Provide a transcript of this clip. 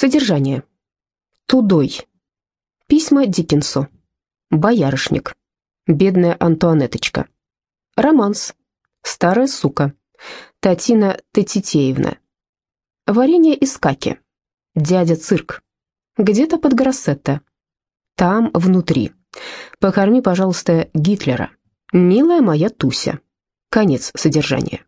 Содержание. Тудой. Письма Диккенсу. Боярышник. Бедная Антуанеточка. Романс. Старая сука. Татина Татитеевна. Варенье из каки. Дядя цирк. Где-то под Гроссетто. Там, внутри. Покорми, пожалуйста, Гитлера. Милая моя Туся. Конец содержания.